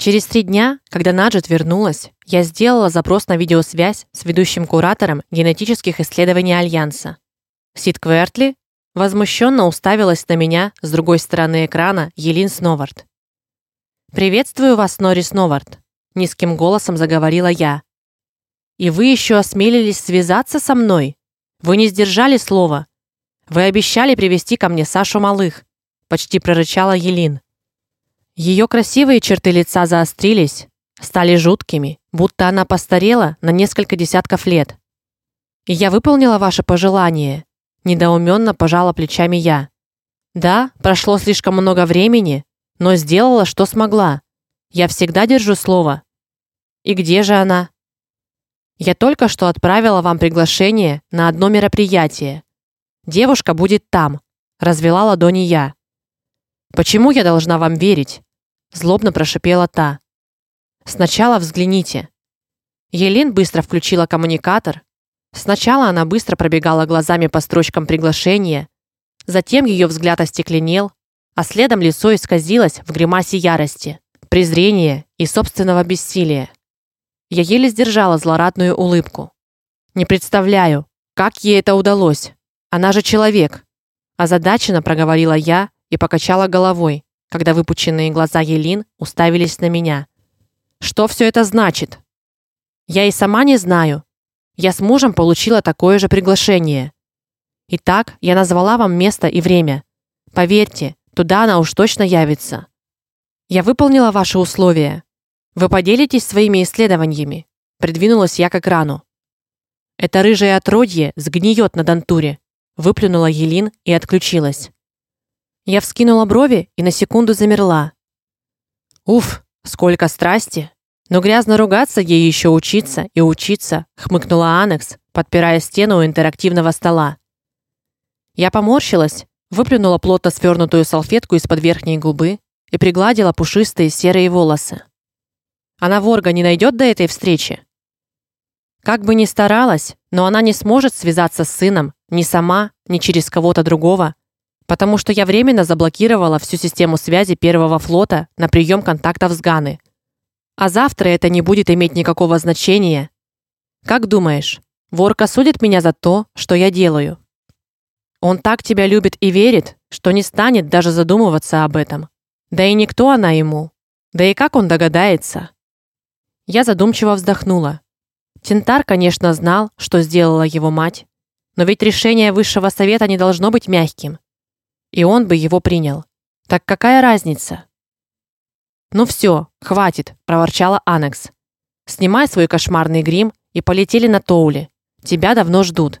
Через три дня, когда Наджет вернулась, я сделала запрос на видеосвязь с ведущим куратором генетических исследований Альянса. Сид Квертли возмущенно уставилась на меня с другой стороны экрана Елин Сновард. Приветствую вас, Норис Новард, низким голосом заговорила я. И вы еще осмелились связаться со мной? Вы не сдержали слова. Вы обещали привести ко мне Сашу Малых, почти прорычала Елин. Ее красивые черты лица заострились, стали жуткими, будто она постарела на несколько десятков лет. Я выполнила ваше пожелание, недоуменно пожала плечами я. Да, прошло слишком много времени, но сделала, что смогла. Я всегда держу слово. И где же она? Я только что отправила вам приглашение на одно мероприятие. Девушка будет там, развела ладони я. Почему я должна вам верить? Злобно прошипела та. Сначала взгляните. Елен быстро включила коммуникатор. Сначала она быстро пробегала глазами по строчкам приглашения, затем ее взгляд остекленел, а следом лицо исказилось в гримасе ярости, презрения и собственного бессилия. Я еле сдержала злорадную улыбку. Не представляю, как ей это удалось. Она же человек. Озадаченно проговорила я и покачала головой, когда выпученные глаза Елин уставились на меня. Что все это значит? Я и сама не знаю. Я с мужем получила такое же приглашение. Итак, я назвала вам место и время. Поверьте, Туда она уж точно явится. Я выполнила ваши условия. Вы поделитесь своими исследованиями. Придвинулась я к экрану. Это рыжее отродье сгниет на Дантуре, выплюнула Елин и отключилась. Я вскинула брови и на секунду замерла. Уф, сколько страсти. Но грязно ругаться ей еще учиться и учиться, хмыкнула Анекс, подпирая стену у интерактивного стола. Я поморщилась выплюнула плотно свернутую салфетку из-под верхней губы и пригладила пушистые серые волосы. Она ворга не найдет до этой встречи. Как бы ни старалась, но она не сможет связаться с сыном ни сама, ни через кого-то другого, потому что я временно заблокировала всю систему связи первого флота на прием контактов с Ганы. А завтра это не будет иметь никакого значения. Как думаешь, ворка судит меня за то, что я делаю? Он так тебя любит и верит, что не станет даже задумываться об этом. Да и никто она ему. Да и как он догадается? Я задумчиво вздохнула. Тентар, конечно, знал, что сделала его мать, но ведь решение высшего совета не должно быть мягким. И он бы его принял. Так какая разница? Ну все, хватит, проворчала Анекс. Снимай свой кошмарный грим и полетели на Тоули. Тебя давно ждут.